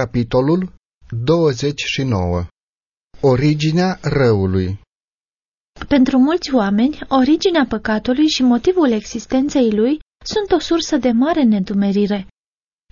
Capitolul 29 Originea răului Pentru mulți oameni, originea păcatului și motivul existenței lui sunt o sursă de mare nedumerire.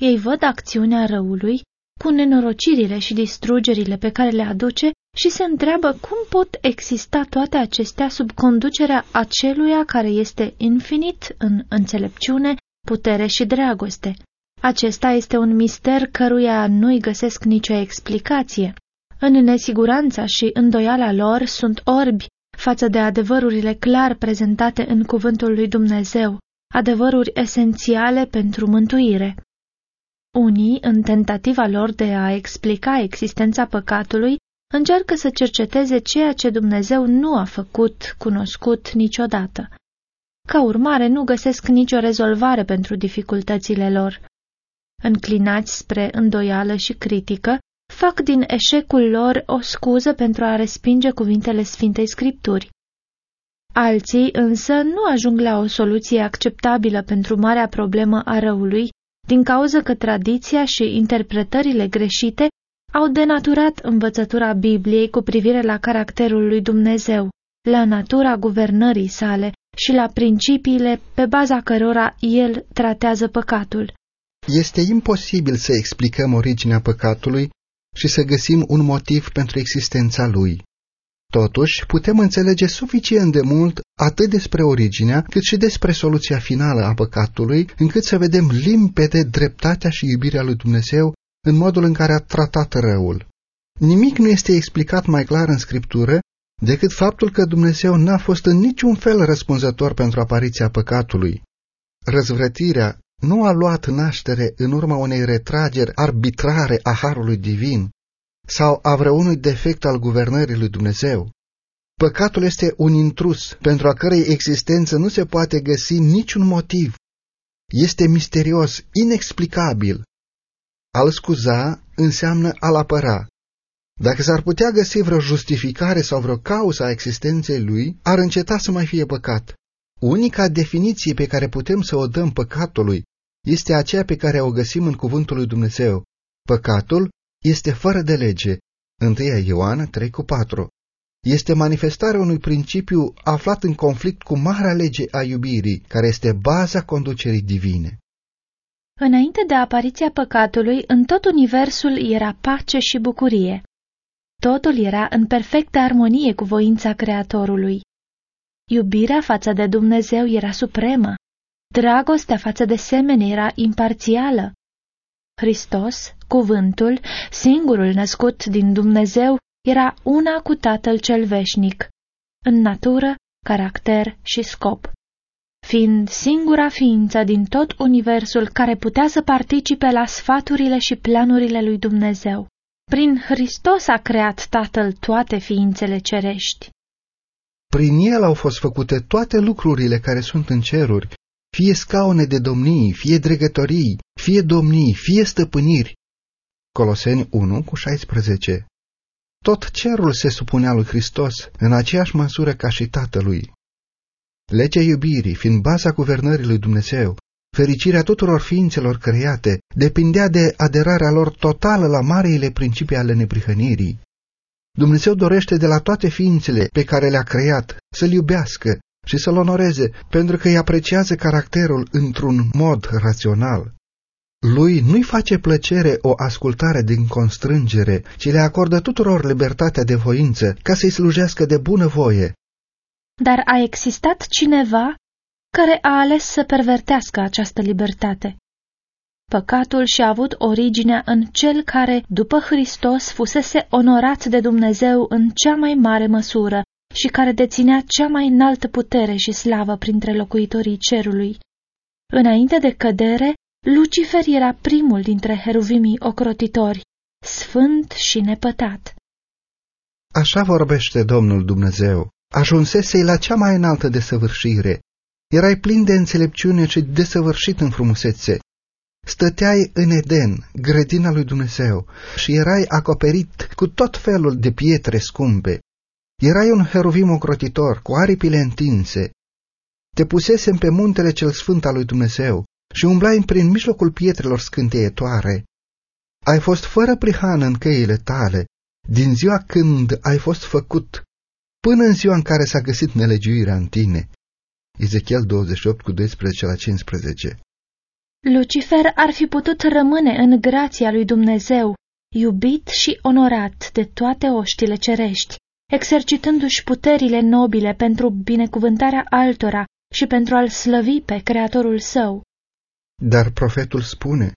Ei văd acțiunea răului, cu nenorocirile și distrugerile pe care le aduce și se întreabă cum pot exista toate acestea sub conducerea aceluia care este infinit în înțelepciune, putere și dragoste. Acesta este un mister căruia nu-i găsesc nicio explicație. În nesiguranța și îndoiala lor sunt orbi față de adevărurile clar prezentate în cuvântul lui Dumnezeu, adevăruri esențiale pentru mântuire. Unii, în tentativa lor de a explica existența păcatului, încearcă să cerceteze ceea ce Dumnezeu nu a făcut cunoscut niciodată. Ca urmare, nu găsesc nicio rezolvare pentru dificultățile lor înclinați spre îndoială și critică, fac din eșecul lor o scuză pentru a respinge cuvintele Sfintei Scripturi. Alții însă nu ajung la o soluție acceptabilă pentru marea problemă a răului, din cauza că tradiția și interpretările greșite au denaturat învățătura Bibliei cu privire la caracterul lui Dumnezeu, la natura guvernării sale și la principiile pe baza cărora el tratează păcatul. Este imposibil să explicăm originea păcatului și să găsim un motiv pentru existența lui. Totuși, putem înțelege suficient de mult atât despre originea, cât și despre soluția finală a păcatului, încât să vedem limpede dreptatea și iubirea lui Dumnezeu în modul în care a tratat răul. Nimic nu este explicat mai clar în Scriptură decât faptul că Dumnezeu n-a fost în niciun fel răspunzător pentru apariția păcatului. Răzvrătirea, nu a luat naștere în urma unei retrageri arbitrare a harului divin sau a vreunui defect al guvernării lui Dumnezeu. Păcatul este un intrus pentru a cărei existență nu se poate găsi niciun motiv. Este misterios, inexplicabil. Al scuza înseamnă al apăra. Dacă s-ar putea găsi vreo justificare sau vreo cauză a existenței lui, ar înceta să mai fie păcat. Unica definiție pe care putem să o dăm păcatului este aceea pe care o găsim în cuvântul lui Dumnezeu. Păcatul este fără de lege. 1 Ioan 3 cu 4. Este manifestarea unui principiu aflat în conflict cu marea lege a iubirii, care este baza conducerii divine. Înainte de apariția păcatului, în tot universul era pace și bucurie. Totul era în perfectă armonie cu voința Creatorului. Iubirea față de Dumnezeu era supremă. Dragostea față de semeni era imparțială. Hristos, cuvântul, singurul născut din Dumnezeu, era una cu Tatăl cel veșnic, în natură, caracter și scop, fiind singura ființă din tot universul care putea să participe la sfaturile și planurile lui Dumnezeu. Prin Hristos a creat Tatăl toate ființele cerești. Prin el au fost făcute toate lucrurile care sunt în ceruri fie scaune de domnii, fie dregătorii, fie domnii, fie stăpâniri. Coloseni 1 cu 16 Tot cerul se supunea lui Hristos în aceeași măsură ca și Tatălui. Legea iubirii, fiind baza guvernării lui Dumnezeu, fericirea tuturor ființelor create, depindea de aderarea lor totală la mareile principii ale neprihănirii. Dumnezeu dorește de la toate ființele pe care le-a creat să-L iubească și să-l onoreze, pentru că îi apreciază caracterul într-un mod rațional. Lui nu-i face plăcere o ascultare din constrângere, ci le acordă tuturor libertatea de voință ca să-i slujească de bună voie. Dar a existat cineva care a ales să pervertească această libertate. Păcatul și-a avut originea în cel care, după Hristos, fusese onorat de Dumnezeu în cea mai mare măsură și care deținea cea mai înaltă putere și slavă printre locuitorii cerului. Înainte de cădere, Lucifer era primul dintre heruvimii ocrotitori, sfânt și nepătat. Așa vorbește Domnul Dumnezeu. Ajunsesei la cea mai înaltă desăvârșire. Erai plin de înțelepciune și desăvârșit în frumusețe. Stăteai în Eden, grădina lui Dumnezeu, și erai acoperit cu tot felul de pietre scumpe. Erai un heruvim ocrotitor, cu aripile întinse. Te pusesem pe muntele cel sfânt al lui Dumnezeu și umblai prin mijlocul pietrelor scânteietoare. ai fost fără prihană în căile tale, din ziua când ai fost făcut, până în ziua în care s-a găsit nelegiuirea în tine. Ezechiel 28 cu 12 la 15 Lucifer ar fi putut rămâne în grația lui Dumnezeu, iubit și onorat de toate oștile cerești, exercitându-și puterile nobile pentru binecuvântarea altora și pentru a-l slăvi pe Creatorul său. Dar profetul spune,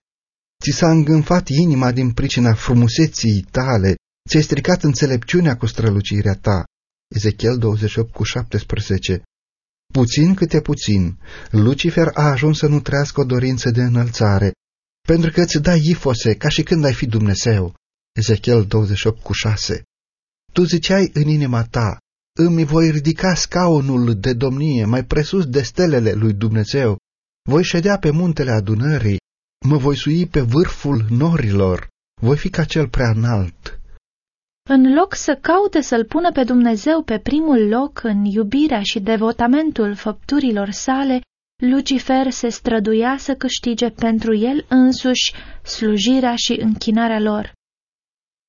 Ți s-a îngânfat inima din pricina frumuseții tale, ți-ai stricat înțelepciunea cu strălucirea ta. Ezechiel 28 cu 17 Puțin câte puțin, Lucifer a ajuns să nu trăiască o dorință de înălțare, pentru că îți dai ifose ca și când ai fi Dumnezeu. Ezechiel 28 cu 6 Tu ziceai în inima ta, îmi voi ridica scaunul de domnie mai presus de stelele lui Dumnezeu, voi ședea pe muntele adunării, mă voi sui pe vârful norilor, voi fi ca cel prea înalt. În loc să caute să-L pună pe Dumnezeu pe primul loc în iubirea și devotamentul făpturilor sale, Lucifer se străduia să câștige pentru el însuși slujirea și închinarea lor.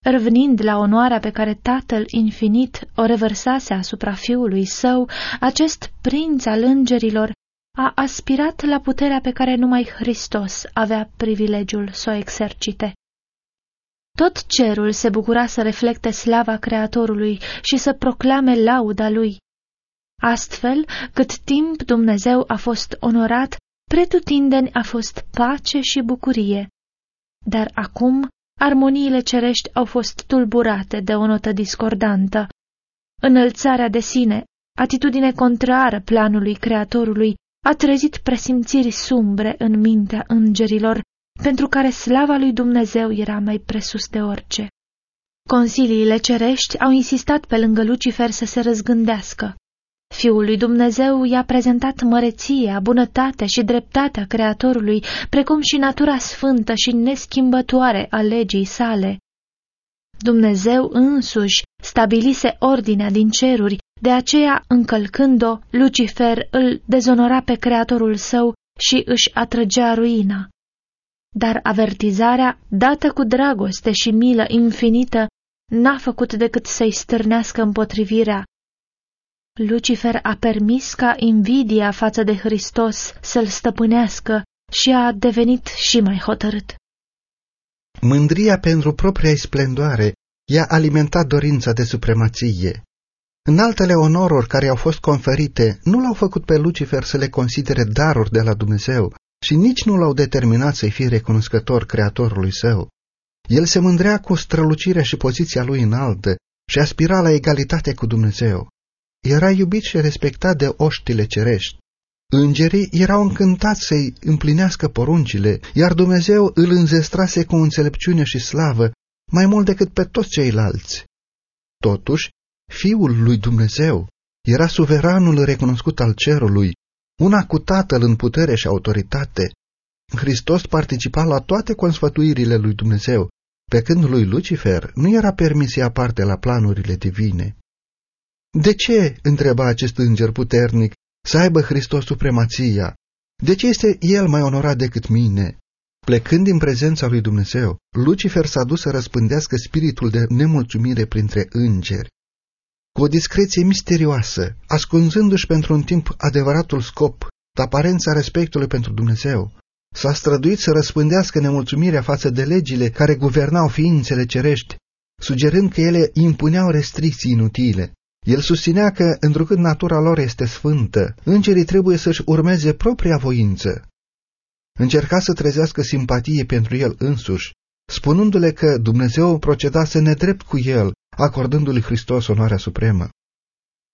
Revenind la onoarea pe care Tatăl Infinit o revărsase asupra Fiului Său, acest prinț al îngerilor a aspirat la puterea pe care numai Hristos avea privilegiul să o exercite. Tot cerul se bucura să reflecte slava Creatorului și să proclame lauda lui. Astfel, cât timp Dumnezeu a fost onorat, pretutindeni a fost pace și bucurie. Dar acum, armoniile cerești au fost tulburate de o notă discordantă. Înălțarea de sine, atitudine contrară planului Creatorului, a trezit presimțiri sumbre în mintea îngerilor pentru care slava lui Dumnezeu era mai presus de orice. Consiliile cerești au insistat pe lângă Lucifer să se răzgândească. Fiul lui Dumnezeu i-a prezentat măreția, bunătatea și dreptatea Creatorului, precum și natura sfântă și neschimbătoare a legii sale. Dumnezeu însuși stabilise ordinea din ceruri, de aceea, încălcând-o, Lucifer îl dezonora pe Creatorul său și își atrăgea ruina dar avertizarea, dată cu dragoste și milă infinită, n-a făcut decât să-i stârnească împotrivirea. Lucifer a permis ca invidia față de Hristos să-l stăpânească și a devenit și mai hotărât. Mândria pentru propria splendoare i-a alimentat dorința de supremație. În altele onoruri care au fost conferite nu l-au făcut pe Lucifer să le considere daruri de la Dumnezeu, și nici nu l-au determinat să-i fie recunoscător creatorului său. El se mândrea cu strălucirea și poziția lui înaltă și aspira la egalitate cu Dumnezeu. Era iubit și respectat de oștile cerești. Îngerii erau încântați să-i împlinească poruncile, iar Dumnezeu îl înzestrase cu înțelepciune și slavă, mai mult decât pe toți ceilalți. Totuși, Fiul lui Dumnezeu era suveranul recunoscut al cerului una cu Tatăl în putere și autoritate. Hristos participa la toate consfătuirile lui Dumnezeu, pe când lui Lucifer nu era permis să ia parte la planurile divine. De ce, întreba acest înger puternic, să aibă Hristos supremația? De ce este el mai onorat decât mine? Plecând din prezența lui Dumnezeu, Lucifer s-a dus să răspândească spiritul de nemulțumire printre îngeri cu o discreție misterioasă, ascunzându-și pentru un timp adevăratul scop, aparența respectului pentru Dumnezeu. S-a străduit să răspândească nemulțumirea față de legile care guvernau ființele cerești, sugerând că ele impuneau restricții inutile. El susținea că, întrucât natura lor este sfântă, îngerii trebuie să-și urmeze propria voință. Încerca să trezească simpatie pentru el însuși, spunându-le că Dumnezeu procedase nedrept cu el acordându-lui Hristos onoarea supremă.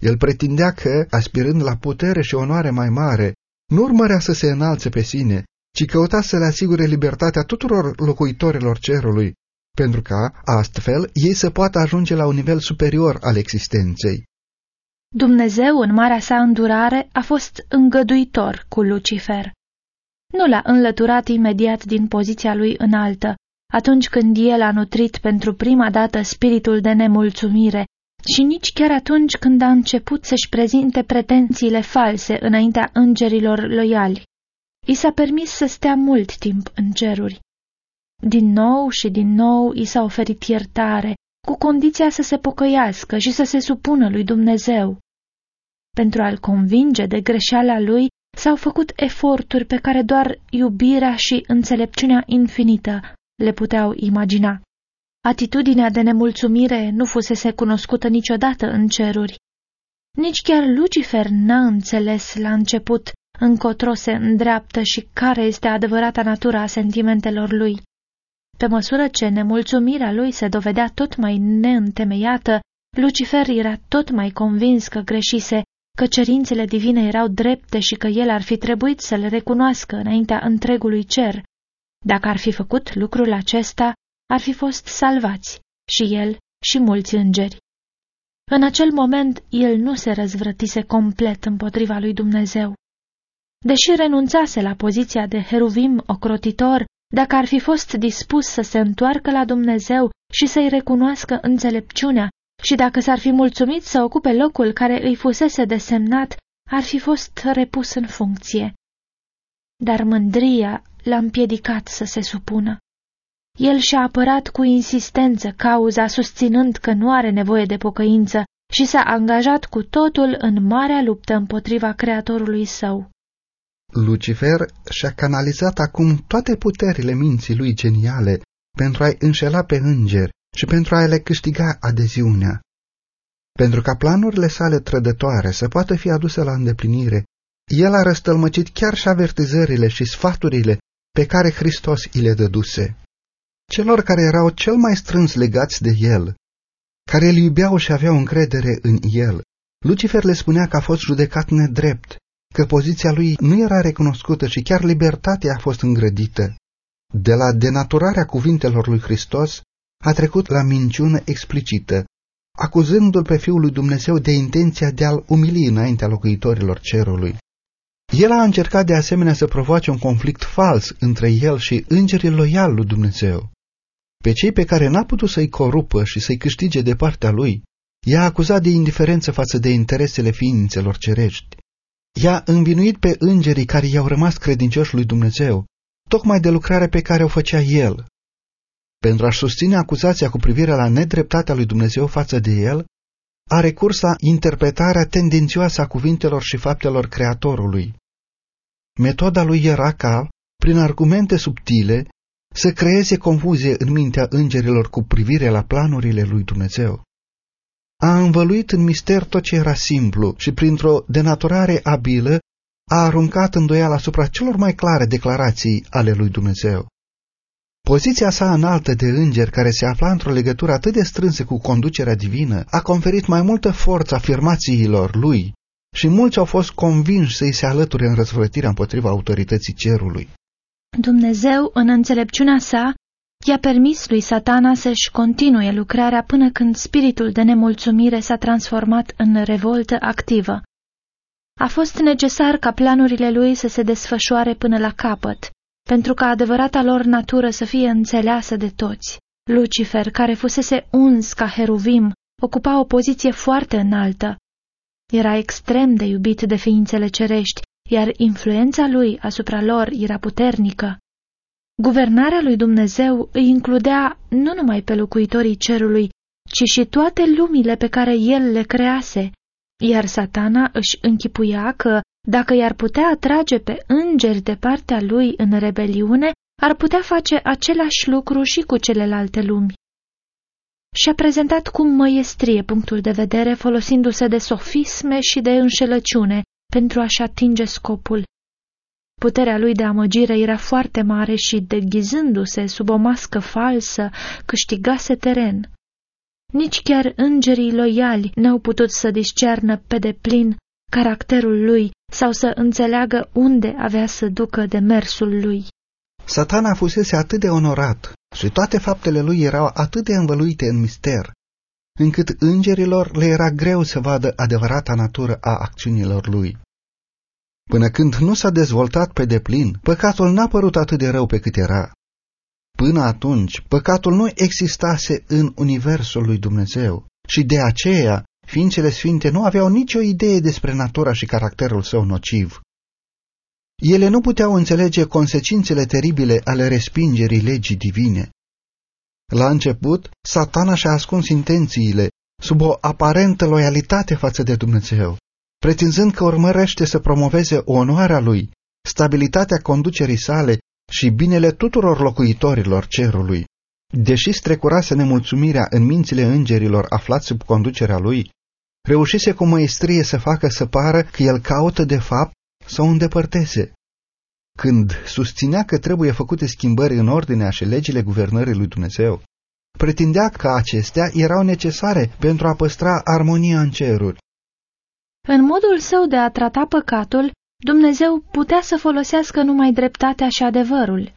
El pretindea că, aspirând la putere și onoare mai mare, nu urmărea să se înalțe pe sine, ci căuta să le asigure libertatea tuturor locuitorilor cerului, pentru ca, astfel, ei să poată ajunge la un nivel superior al existenței. Dumnezeu, în marea sa îndurare, a fost îngăduitor cu Lucifer. Nu l-a înlăturat imediat din poziția lui înaltă, atunci când el a nutrit pentru prima dată spiritul de nemulțumire și nici chiar atunci când a început să-și prezinte pretențiile false înaintea îngerilor loiali. I s-a permis să stea mult timp în ceruri. Din nou și din nou i s-a oferit iertare, cu condiția să se pocăiască și să se supună lui Dumnezeu. Pentru a-l convinge de greșeala lui, s-au făcut eforturi pe care doar iubirea și înțelepciunea infinită le puteau imagina. Atitudinea de nemulțumire nu fusese cunoscută niciodată în ceruri. Nici chiar Lucifer n-a înțeles la început încotro se îndreaptă și care este adevărata natura a sentimentelor lui. Pe măsură ce nemulțumirea lui se dovedea tot mai neîntemeiată, Lucifer era tot mai convins că greșise, că cerințele divine erau drepte și că el ar fi trebuit să le recunoască înaintea întregului cer. Dacă ar fi făcut lucrul acesta, ar fi fost salvați, și el și mulți îngeri. În acel moment, el nu se răzvrătise complet împotriva lui Dumnezeu. Deși renunțase la poziția de heruvim ocrotitor, dacă ar fi fost dispus să se întoarcă la Dumnezeu și să-i recunoască înțelepciunea și dacă s-ar fi mulțumit să ocupe locul care îi fusese desemnat, ar fi fost repus în funcție. Dar mândria l-a împiedicat să se supună. El și-a apărat cu insistență cauza susținând că nu are nevoie de pocăință și s-a angajat cu totul în marea luptă împotriva creatorului său. Lucifer și-a canalizat acum toate puterile minții lui geniale pentru a-i înșela pe îngeri și pentru a le câștiga adeziunea. Pentru ca planurile sale trădătoare să poată fi aduse la îndeplinire, el a răstălmăcit chiar și avertizările și sfaturile pe care Hristos îi le dăduse. Celor care erau cel mai strâns legați de el, care îl iubeau și aveau încredere în el, Lucifer le spunea că a fost judecat nedrept, că poziția lui nu era recunoscută și chiar libertatea a fost îngrădită. De la denaturarea cuvintelor lui Hristos a trecut la minciună explicită, acuzându-l pe Fiul lui Dumnezeu de intenția de a-l umili înaintea locuitorilor cerului. El a încercat de asemenea să provoace un conflict fals între el și îngerii loiali lui Dumnezeu. Pe cei pe care n-a putut să-i corupă și să-i câștige de partea lui, i-a acuzat de indiferență față de interesele ființelor cerești. I-a învinuit pe îngerii care i-au rămas credincioși lui Dumnezeu, tocmai de lucrarea pe care o făcea el. Pentru a-și susține acuzația cu privire la nedreptatea lui Dumnezeu față de el, a recurs la interpretarea tendențioasă a cuvintelor și faptelor Creatorului. Metoda lui era ca, prin argumente subtile, să creeze confuzie în mintea îngerilor cu privire la planurile lui Dumnezeu a învăluit în mister tot ce era simplu și printr-o denaturare abilă a aruncat îndoială asupra celor mai clare declarații ale lui Dumnezeu. Poziția sa înaltă de înger care se afla într-o legătură atât de strânsă cu conducerea divină a conferit mai multă forță afirmațiilor lui și mulți au fost convinși să-i se alăture în răzvrătirea împotriva autorității cerului. Dumnezeu, în înțelepciunea sa, I-a permis lui satana să-și continue lucrarea până când spiritul de nemulțumire s-a transformat în revoltă activă. A fost necesar ca planurile lui să se desfășoare până la capăt, pentru ca adevărata lor natură să fie înțeleasă de toți. Lucifer, care fusese uns ca heruvim, ocupa o poziție foarte înaltă. Era extrem de iubit de ființele cerești, iar influența lui asupra lor era puternică. Guvernarea lui Dumnezeu îi includea nu numai pe locuitorii cerului, ci și toate lumile pe care el le crease, iar satana își închipuia că, dacă i-ar putea atrage pe îngeri de partea lui în rebeliune, ar putea face același lucru și cu celelalte lumi. Și-a prezentat cu măiestrie punctul de vedere folosindu-se de sofisme și de înșelăciune pentru a-și atinge scopul. Puterea lui de amăgire era foarte mare și, deghizându-se sub o mască falsă, câștigase teren. Nici chiar îngerii loiali n-au putut să discearnă pe deplin caracterul lui sau să înțeleagă unde avea să ducă demersul lui. Satana fusese atât de onorat și toate faptele lui erau atât de învăluite în mister, încât îngerilor le era greu să vadă adevărata natură a acțiunilor lui. Până când nu s-a dezvoltat pe deplin, păcatul n-a părut atât de rău pe cât era. Până atunci, păcatul nu existase în universul lui Dumnezeu și de aceea ființele sfinte nu aveau nicio idee despre natura și caracterul său nociv. Ele nu puteau înțelege consecințele teribile ale respingerii legii divine. La început, satana și-a ascuns intențiile sub o aparentă loialitate față de Dumnezeu, pretinzând că urmărește să promoveze onoarea lui, stabilitatea conducerii sale și binele tuturor locuitorilor cerului. Deși strecurase nemulțumirea în mințile îngerilor aflați sub conducerea lui, reușise cu măestrie să facă să pară că el caută de fapt să o îndepărteze. Când susținea că trebuie făcute schimbări în ordinea și legile guvernării lui Dumnezeu, pretindea că acestea erau necesare pentru a păstra armonia în ceruri. În modul său de a trata păcatul, Dumnezeu putea să folosească numai dreptatea și adevărul.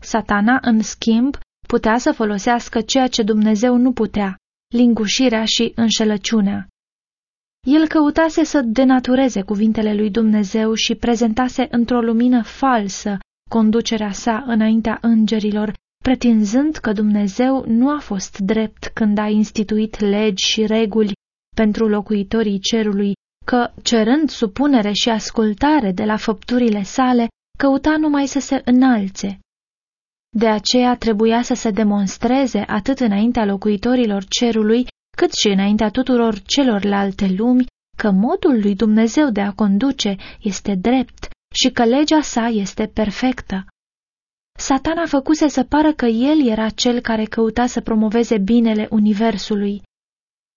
Satana, în schimb, putea să folosească ceea ce Dumnezeu nu putea, lingușirea și înșelăciunea. El căutase să denatureze cuvintele lui Dumnezeu și prezentase într-o lumină falsă conducerea sa înaintea îngerilor, pretinzând că Dumnezeu nu a fost drept când a instituit legi și reguli pentru locuitorii cerului, că, cerând supunere și ascultare de la făpturile sale, căuta numai să se înalțe. De aceea trebuia să se demonstreze atât înaintea locuitorilor cerului, cât și înaintea tuturor celorlalte lumi, că modul lui Dumnezeu de a conduce este drept și că legea sa este perfectă. Satana făcuse să pară că el era cel care căuta să promoveze binele universului.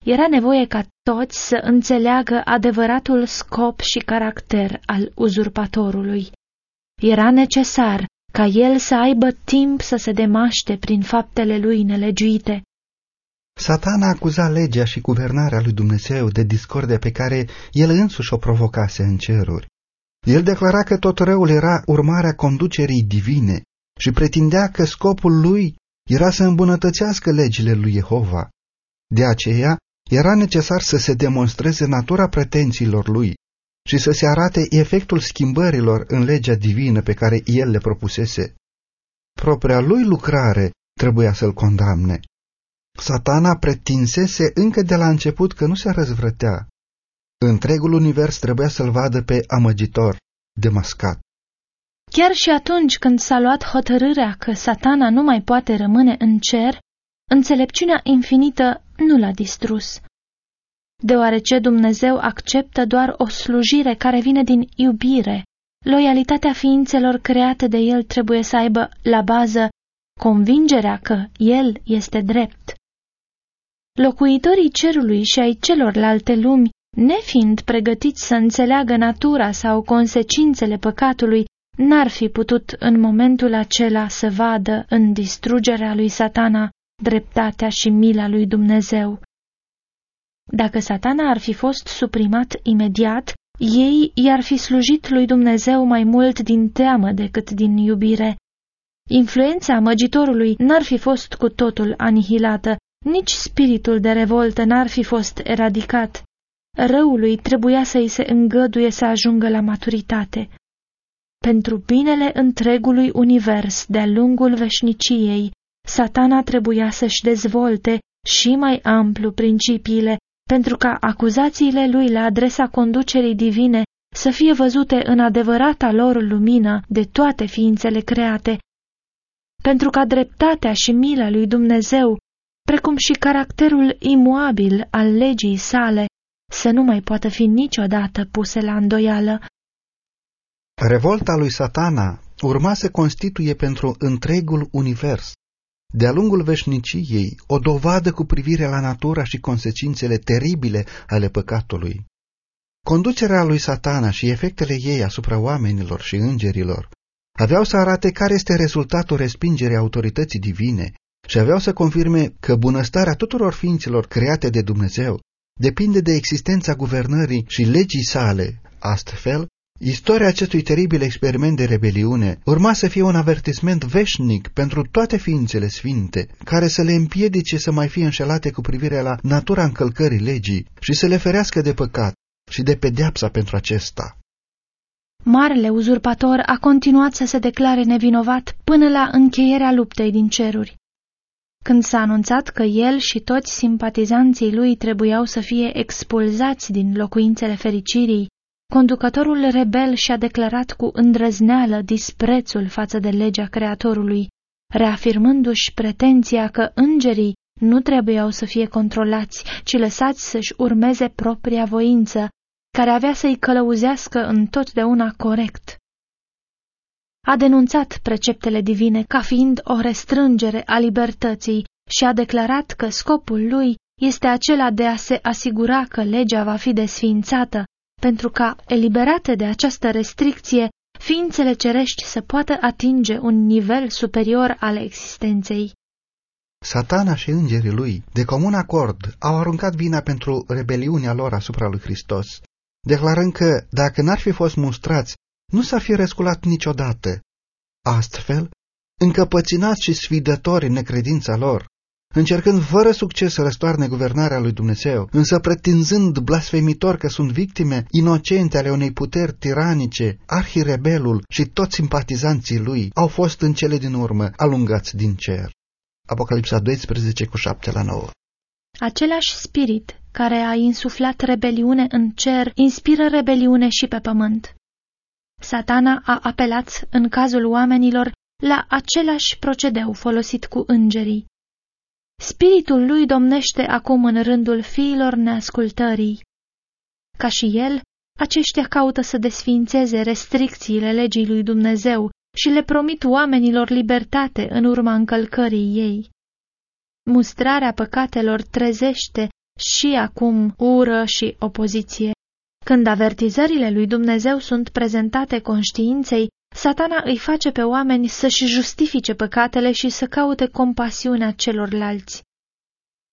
Era nevoie ca toți să înțeleagă adevăratul scop și caracter al uzurpatorului. Era necesar ca el să aibă timp să se demaște prin faptele lui nelegiuite. Satana acuza legea și guvernarea lui Dumnezeu de discordia pe care el însuși o provocase în ceruri. El declara că tot răul era urmarea conducerii divine și pretindea că scopul lui era să îmbunătățească legile lui Jehova. De aceea, era necesar să se demonstreze natura pretențiilor lui și să se arate efectul schimbărilor în legea divină pe care el le propusese. Propria lui lucrare trebuia să-l condamne. Satana pretinsese încă de la început că nu se răzvrătea. Întregul univers trebuia să-l vadă pe amăgitor, demascat. Chiar și atunci când s-a luat hotărârea că satana nu mai poate rămâne în cer, înțelepciunea infinită nu l-a distrus. Deoarece Dumnezeu acceptă doar o slujire care vine din iubire, loialitatea ființelor create de El trebuie să aibă la bază convingerea că El este drept. Locuitorii cerului și ai celorlalte lumi, nefiind pregătiți să înțeleagă natura sau consecințele păcatului, n-ar fi putut în momentul acela să vadă în distrugerea lui satana dreptatea și mila lui Dumnezeu. Dacă satana ar fi fost suprimat imediat, ei i-ar fi slujit lui Dumnezeu mai mult din teamă decât din iubire. Influența măgitorului n-ar fi fost cu totul anihilată, nici spiritul de revoltă n-ar fi fost eradicat. Răului trebuia să-i se îngăduie să ajungă la maturitate. Pentru binele întregului univers de-a lungul veșniciei, satana trebuia să-și dezvolte și mai amplu principiile, pentru ca acuzațiile lui la adresa conducerii divine să fie văzute în adevărata lor lumină de toate ființele create, pentru ca dreptatea și mila lui Dumnezeu, precum și caracterul imuabil al legii sale, să nu mai poată fi niciodată puse la îndoială. Revolta lui satana urma să constituie pentru întregul univers, de-a lungul veșniciei, o dovadă cu privire la natura și consecințele teribile ale păcatului. Conducerea lui satana și efectele ei asupra oamenilor și îngerilor aveau să arate care este rezultatul respingerii autorității divine și aveau să confirme că bunăstarea tuturor ființelor create de Dumnezeu depinde de existența guvernării și legii sale. Astfel, Istoria acestui teribil experiment de rebeliune urma să fie un avertisment veșnic pentru toate ființele sfinte, care să le împiedice să mai fie înșelate cu privire la natura încălcării legii și să le ferească de păcat și de pedeapsa pentru acesta. Marele uzurpator a continuat să se declare nevinovat până la încheierea luptei din ceruri. Când s-a anunțat că el și toți simpatizanții lui trebuiau să fie expulzați din locuințele fericirii conducătorul rebel și-a declarat cu îndrăzneală disprețul față de legea Creatorului, reafirmându-și pretenția că îngerii nu trebuiau să fie controlați, ci lăsați să-și urmeze propria voință, care avea să-i călăuzească întotdeauna corect. A denunțat preceptele divine ca fiind o restrângere a libertății și a declarat că scopul lui este acela de a se asigura că legea va fi desființată, pentru ca, eliberate de această restricție, ființele cerești să poată atinge un nivel superior al existenței. Satana și îngerii lui, de comun acord, au aruncat vina pentru rebeliunea lor asupra lui Hristos, declarând că, dacă n-ar fi fost mustrați, nu s-ar fi resculat niciodată. Astfel, încăpăținați și sfidători în necredința lor, încercând fără succes să răstoarne guvernarea lui Dumnezeu, însă pretinzând blasfemitor că sunt victime inocente ale unei puteri tiranice, arhirebelul și toți simpatizanții lui au fost în cele din urmă alungați din cer. Apocalipsa 12 cu 7 la 9 Același spirit care a insuflat rebeliune în cer inspiră rebeliune și pe pământ. Satana a apelat în cazul oamenilor la același procedeu folosit cu îngerii. Spiritul lui domnește acum în rândul fiilor neascultării. Ca și el, aceștia caută să desfințeze restricțiile legii lui Dumnezeu și le promit oamenilor libertate în urma încălcării ei. Mustrarea păcatelor trezește și acum ură și opoziție. Când avertizările lui Dumnezeu sunt prezentate conștiinței, satana îi face pe oameni să-și justifice păcatele și să caute compasiunea celorlalți.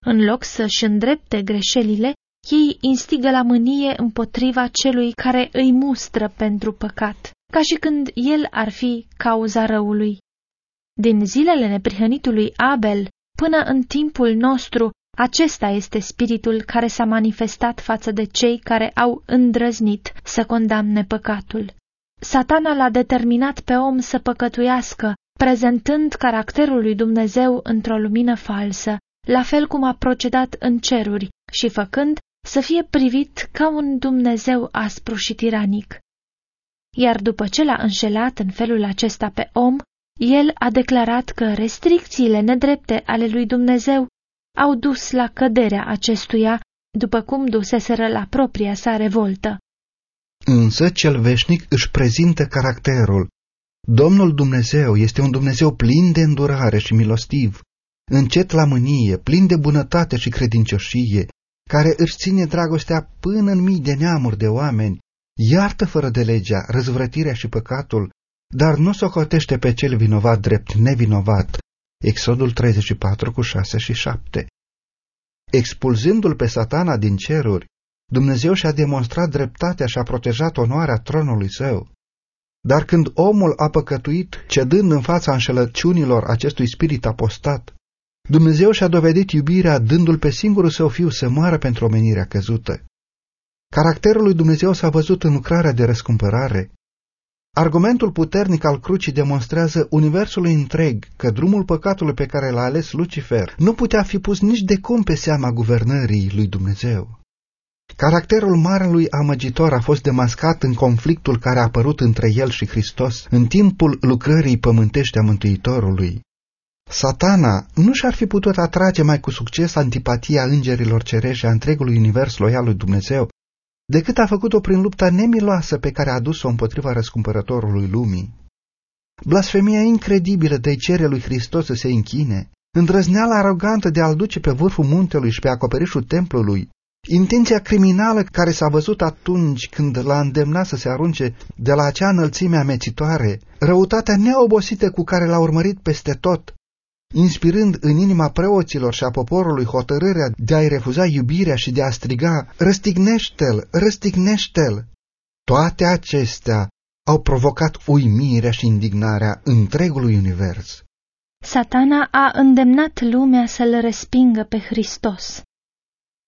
În loc să-și îndrepte greșelile, ei instigă la mânie împotriva celui care îi mustră pentru păcat, ca și când el ar fi cauza răului. Din zilele neprihănitului Abel până în timpul nostru, acesta este spiritul care s-a manifestat față de cei care au îndrăznit să condamne păcatul. Satana l-a determinat pe om să păcătuiască, prezentând caracterul lui Dumnezeu într-o lumină falsă, la fel cum a procedat în ceruri și făcând să fie privit ca un Dumnezeu aspru și tiranic. Iar după ce l-a înșelat în felul acesta pe om, el a declarat că restricțiile nedrepte ale lui Dumnezeu au dus la căderea acestuia, după cum duseseră la propria sa revoltă. Însă cel veșnic își prezintă caracterul. Domnul Dumnezeu este un Dumnezeu plin de îndurare și milostiv, încet la mânie, plin de bunătate și credincioșie, care își ține dragostea până în mii de neamuri de oameni, iartă fără de legea răzvrătirea și păcatul, dar nu socotește pe cel vinovat drept nevinovat. Exodul 34 cu 6 și 7 Expulzându-l pe satana din ceruri, Dumnezeu și-a demonstrat dreptatea și a protejat onoarea tronului său. Dar când omul a păcătuit, cedând în fața înșelăciunilor acestui spirit apostat, Dumnezeu și-a dovedit iubirea dându-l pe singurul său fiu să moară pentru omenirea căzută. Caracterul lui Dumnezeu s-a văzut în lucrarea de răscumpărare. Argumentul puternic al crucii demonstrează universului întreg că drumul păcatului pe care l-a ales Lucifer nu putea fi pus nici de cum pe seama guvernării lui Dumnezeu. Caracterul marelui amăgitor a fost demascat în conflictul care a apărut între el și Hristos în timpul lucrării pământești a Mântuitorului. Satana nu și-ar fi putut atrage mai cu succes antipatia îngerilor cerești a întregului univers loial lui Dumnezeu, decât a făcut-o prin lupta nemiloasă pe care a adus-o împotriva răscumpărătorului lumii. Blasfemia incredibilă de cere lui Hristos să se închine, îndrăzneala arogantă de a-l duce pe vârful muntelui și pe acoperișul templului, intenția criminală care s-a văzut atunci când l-a îndemnat să se arunce de la acea înălțime amețitoare, răutatea neobosită cu care l-a urmărit peste tot, inspirând în inima preoților și a poporului hotărârea de a-i refuza iubirea și de a striga, răstignește-l, răstignește-l. Toate acestea au provocat uimirea și indignarea întregului univers. Satana a îndemnat lumea să-l respingă pe Hristos.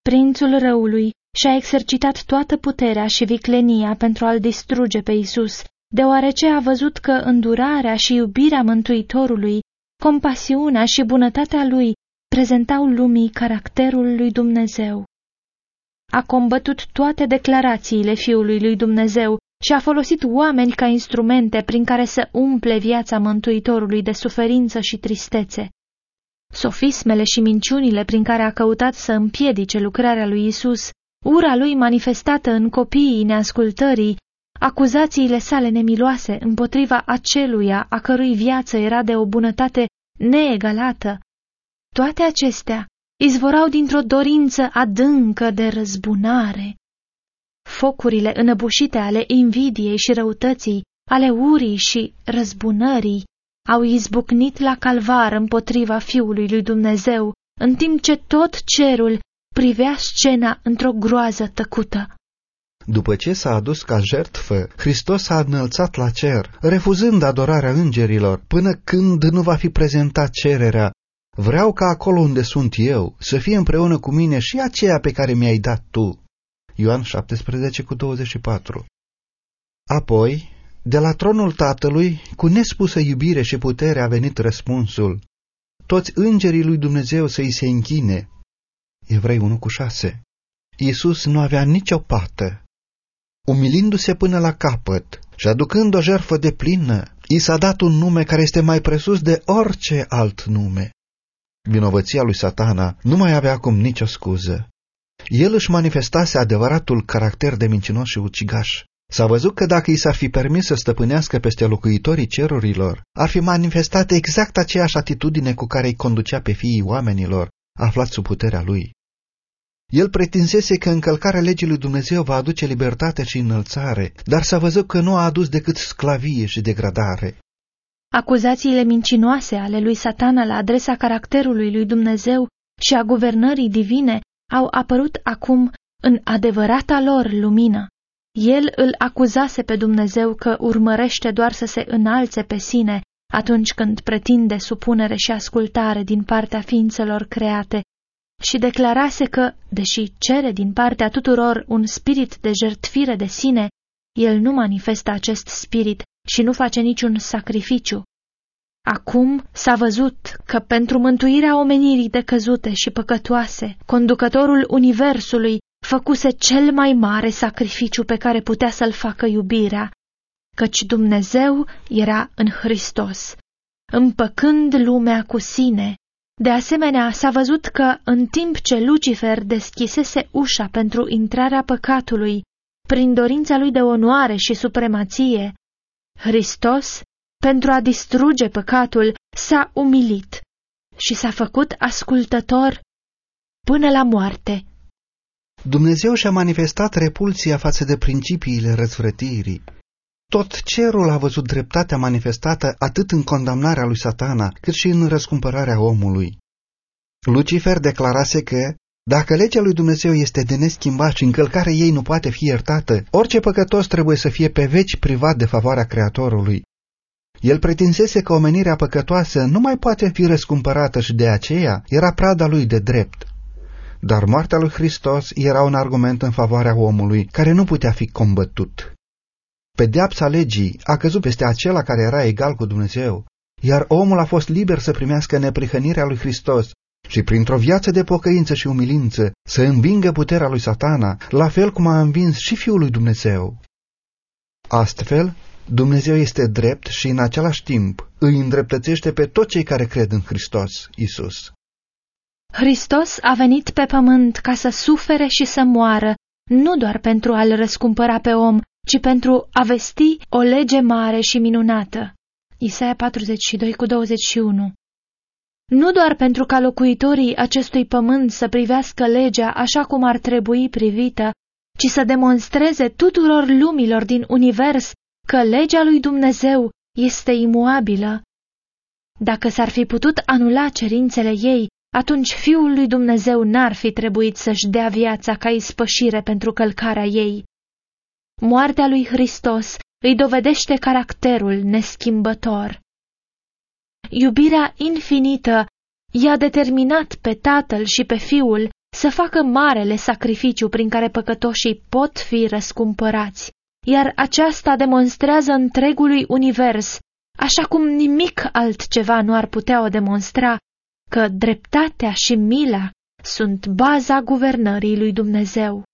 Prințul răului și-a exercitat toată puterea și viclenia pentru a-l distruge pe Isus, deoarece a văzut că îndurarea și iubirea Mântuitorului compasiunea și bunătatea lui prezentau lumii caracterul lui Dumnezeu. a combătut toate declarațiile Fiului lui Dumnezeu și a folosit oameni ca instrumente prin care să umple viața Mântuitorului de suferință și tristețe. Sofismele și minciunile prin care a căutat să împiedice lucrarea lui Isus, ura lui manifestată în copiii neascultării, acuzațiile sale nemiloase împotriva aceluia a cărui viață era de o bunătate neegalată, toate acestea izvorau dintr-o dorință adâncă de răzbunare. Focurile înăbușite ale invidiei și răutății, ale urii și răzbunării, au izbucnit la calvar împotriva Fiului lui Dumnezeu, în timp ce tot cerul privea scena într-o groază tăcută. După ce s-a adus ca jertfă, Hristos a înălțat la cer, refuzând adorarea îngerilor, până când nu va fi prezentat cererea Vreau ca acolo unde sunt eu să fie împreună cu mine și aceea pe care mi-ai dat tu. Ioan 17 cu 24 Apoi, de la tronul Tatălui, cu nespusă iubire și putere a venit răspunsul. Toți îngerii lui Dumnezeu să-i se închine. Evrei 1 cu 6 Iisus nu avea nicio pată. Umilindu-se până la capăt și aducând o jertfă de plină, i s-a dat un nume care este mai presus de orice alt nume. Vinovăția lui satana nu mai avea acum nicio scuză. El își manifestase adevăratul caracter de mincinos și ucigaș. S-a văzut că dacă i s-ar fi permis să stăpânească peste locuitorii cerurilor, ar fi manifestat exact aceeași atitudine cu care îi conducea pe fiii oamenilor, aflați sub puterea lui. El pretinsese că încălcarea legii lui Dumnezeu va aduce libertate și înălțare, dar s-a văzut că nu a adus decât sclavie și degradare. Acuzațiile mincinoase ale lui satana la adresa caracterului lui Dumnezeu și a guvernării divine au apărut acum în adevărata lor lumină. El îl acuzase pe Dumnezeu că urmărește doar să se înalțe pe sine atunci când pretinde supunere și ascultare din partea ființelor create și declarase că, deși cere din partea tuturor un spirit de jertfire de sine, el nu manifestă acest spirit și nu face niciun sacrificiu. Acum s-a văzut că pentru mântuirea omenirii decăzute și păcătoase, conducătorul universului făcuse cel mai mare sacrificiu pe care putea să-l facă iubirea, căci Dumnezeu era în Hristos, împăcând lumea cu sine. De asemenea, s-a văzut că, în timp ce Lucifer deschisese ușa pentru intrarea păcatului, prin dorința lui de onoare și supremație, Hristos, pentru a distruge păcatul, s-a umilit și s-a făcut ascultător până la moarte. Dumnezeu și-a manifestat repulsia față de principiile răzvrătirii. Tot cerul a văzut dreptatea manifestată atât în condamnarea lui satana, cât și în răscumpărarea omului. Lucifer declarase că, dacă legea lui Dumnezeu este de neschimbat și încălcarea ei nu poate fi iertată, orice păcătos trebuie să fie pe veci privat de favoarea Creatorului. El pretinsese că omenirea păcătoasă nu mai poate fi răscumpărată și de aceea era prada lui de drept. Dar moartea lui Hristos era un argument în favoarea omului care nu putea fi combătut. Pedeapsa legii a căzut peste acela care era egal cu Dumnezeu, iar omul a fost liber să primească neprihănirea lui Hristos și printr-o viață de pocăință și umilință să învingă puterea lui satana, la fel cum a învins și Fiul lui Dumnezeu. Astfel, Dumnezeu este drept și în același timp îi îndreptățește pe toți cei care cred în Hristos, Isus. Hristos a venit pe pământ ca să sufere și să moară, nu doar pentru a-l răscumpăra pe om, ci pentru a vesti o lege mare și minunată. Isaia 42 cu 21 Nu doar pentru ca locuitorii acestui pământ să privească legea așa cum ar trebui privită, ci să demonstreze tuturor lumilor din univers că legea lui Dumnezeu este imuabilă. Dacă s-ar fi putut anula cerințele ei, atunci Fiul lui Dumnezeu n-ar fi trebuit să-și dea viața ca ispășire pentru călcarea ei. Moartea lui Hristos îi dovedește caracterul neschimbător. Iubirea infinită i-a determinat pe Tatăl și pe Fiul să facă marele sacrificiu prin care păcătoșii pot fi răscumpărați iar aceasta demonstrează întregului univers, așa cum nimic altceva nu ar putea o demonstra, că dreptatea și mila sunt baza guvernării lui Dumnezeu.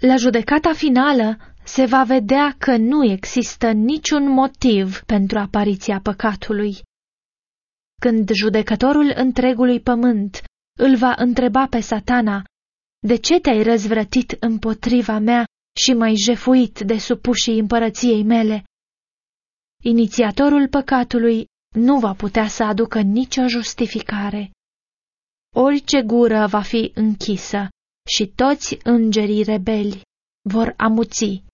La judecata finală se va vedea că nu există niciun motiv pentru apariția păcatului. Când judecătorul întregului pământ îl va întreba pe satana, de ce te-ai răzvrătit împotriva mea și mai jefuit de supușii împărăției mele? Inițiatorul păcatului nu va putea să aducă nicio justificare. Orice gură va fi închisă și toți îngerii rebeli vor amuți.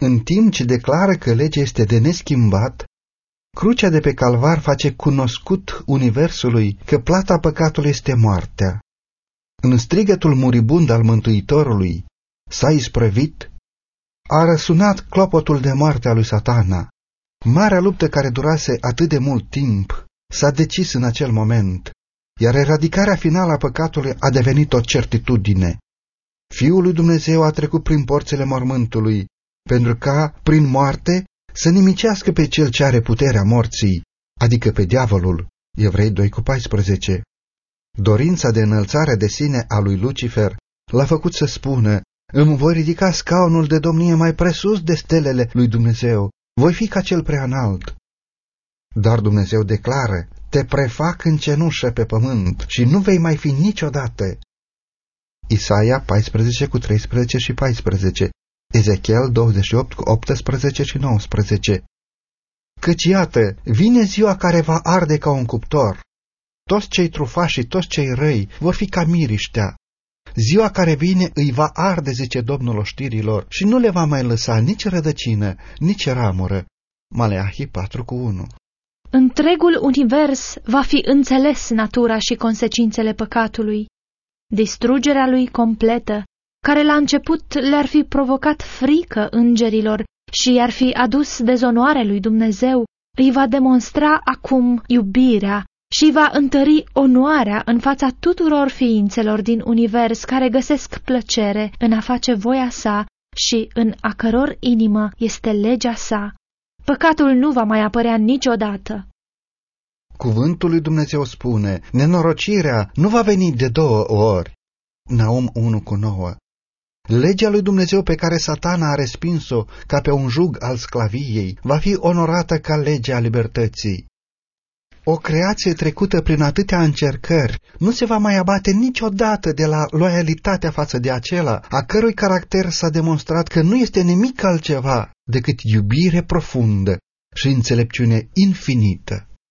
În timp ce declară că legea este de neschimbat, crucea de pe calvar face cunoscut universului că plata păcatului este moartea. În strigătul muribund al Mântuitorului s-a isprăvit, a răsunat clopotul de moarte a lui satana. Marea luptă care durase atât de mult timp s-a decis în acel moment, iar eradicarea finală a păcatului a devenit o certitudine. Fiul lui Dumnezeu a trecut prin porțile mormântului, pentru ca, prin moarte, să nimicească pe cel ce are puterea morții, adică pe diavolul. Evrei 2 cu 14. Dorința de înălțare de sine a lui Lucifer l-a făcut să spună, îmi voi ridica scaunul de domnie mai presus de stelele lui Dumnezeu, voi fi ca cel prea înalt. Dar Dumnezeu declară, te prefac în cenușă pe pământ și nu vei mai fi niciodată. Isaia 14 cu 13 și 14, Ezechiel 28 cu 18 și 19. Căci iată, vine ziua care va arde ca un cuptor. Toți cei trufași și toți cei răi vor fi ca miriștea. Ziua care vine îi va arde, zice Domnul oștirilor, și nu le va mai lăsa nici rădăcină, nici ramură. Maleahi 4 cu 1 Întregul univers va fi înțeles natura și consecințele păcatului. Distrugerea lui completă, care la început le-ar fi provocat frică îngerilor și i-ar fi adus dezonoare lui Dumnezeu, îi va demonstra acum iubirea și va întări onoarea în fața tuturor ființelor din univers care găsesc plăcere în a face voia sa și în a căror inimă este legea sa. Păcatul nu va mai apărea niciodată. Cuvântul lui Dumnezeu spune, nenorocirea nu va veni de două ori. Naum 1 cu 9 Legea lui Dumnezeu pe care satana a respins-o ca pe un jug al sclaviei va fi onorată ca legea libertății. O creație trecută prin atâtea încercări nu se va mai abate niciodată de la loialitatea față de acela, a cărui caracter s-a demonstrat că nu este nimic altceva decât iubire profundă și înțelepciune infinită.